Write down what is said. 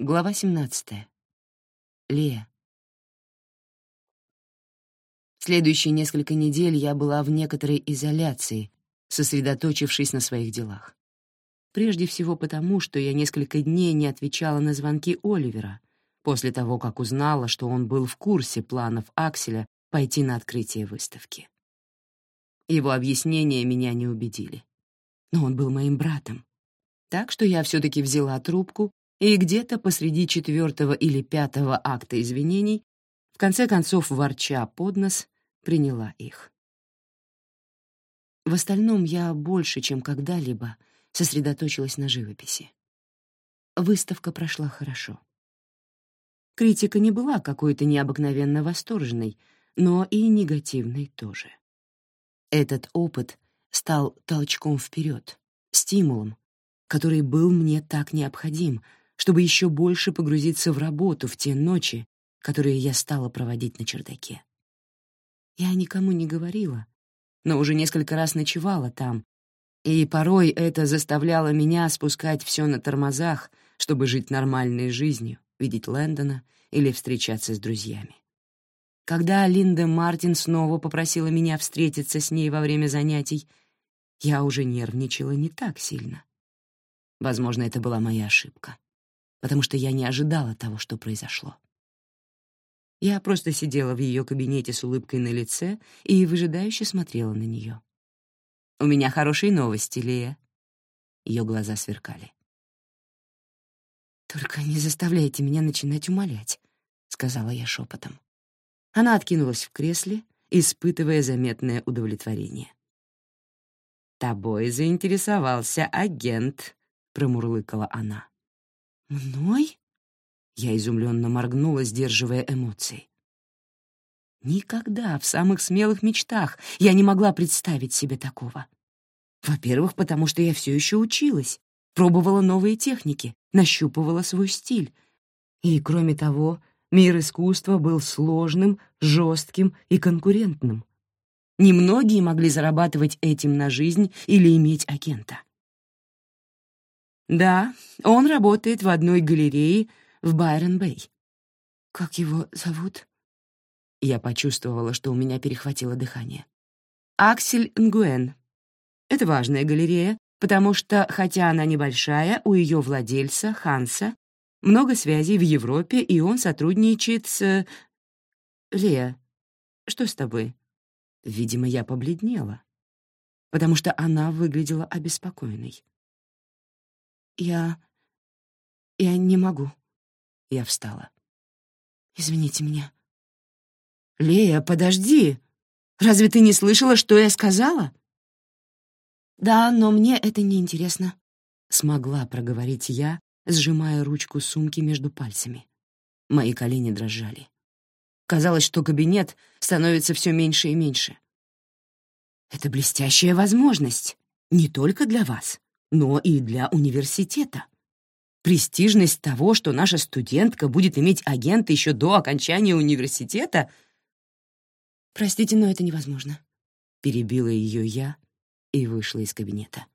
Глава 17. Лея. Следующие несколько недель я была в некоторой изоляции, сосредоточившись на своих делах. Прежде всего потому, что я несколько дней не отвечала на звонки Оливера, после того, как узнала, что он был в курсе планов Акселя пойти на открытие выставки. Его объяснения меня не убедили. Но он был моим братом. Так что я все-таки взяла трубку и где-то посреди четвертого или пятого акта извинений, в конце концов, ворча под нос, приняла их. В остальном я больше, чем когда-либо, сосредоточилась на живописи. Выставка прошла хорошо. Критика не была какой-то необыкновенно восторженной, но и негативной тоже. Этот опыт стал толчком вперед, стимулом, который был мне так необходим, чтобы еще больше погрузиться в работу в те ночи, которые я стала проводить на чердаке. Я никому не говорила, но уже несколько раз ночевала там, и порой это заставляло меня спускать все на тормозах, чтобы жить нормальной жизнью, видеть Лэндона или встречаться с друзьями. Когда Линда Мартин снова попросила меня встретиться с ней во время занятий, я уже нервничала не так сильно. Возможно, это была моя ошибка, потому что я не ожидала того, что произошло. Я просто сидела в ее кабинете с улыбкой на лице и выжидающе смотрела на нее. «У меня хорошие новости, Лея». Ее глаза сверкали. «Только не заставляйте меня начинать умолять», — сказала я шепотом. Она откинулась в кресле, испытывая заметное удовлетворение. «Тобой заинтересовался агент», — промурлыкала она. «Мной?» Я изумленно моргнула, сдерживая эмоции. Никогда в самых смелых мечтах я не могла представить себе такого. Во-первых, потому что я все еще училась, пробовала новые техники, нащупывала свой стиль. И, кроме того, Мир искусства был сложным, жестким и конкурентным. Немногие могли зарабатывать этим на жизнь или иметь агента. Да, он работает в одной галерее в Байрон-Бэй. Как его зовут? Я почувствовала, что у меня перехватило дыхание. Аксель Нгуэн. Это важная галерея, потому что, хотя она небольшая, у ее владельца, Ханса, много связей в Европе, и он сотрудничает с... Лея, что с тобой? Видимо, я побледнела, потому что она выглядела обеспокоенной. Я... я не могу. Я встала. Извините меня. Лея, подожди. Разве ты не слышала, что я сказала? Да, но мне это не интересно. Смогла проговорить я, сжимая ручку сумки между пальцами. Мои колени дрожали. Казалось, что кабинет становится все меньше и меньше. Это блестящая возможность не только для вас, но и для университета. Престижность того, что наша студентка будет иметь агента еще до окончания университета... «Простите, но это невозможно», — перебила ее я и вышла из кабинета.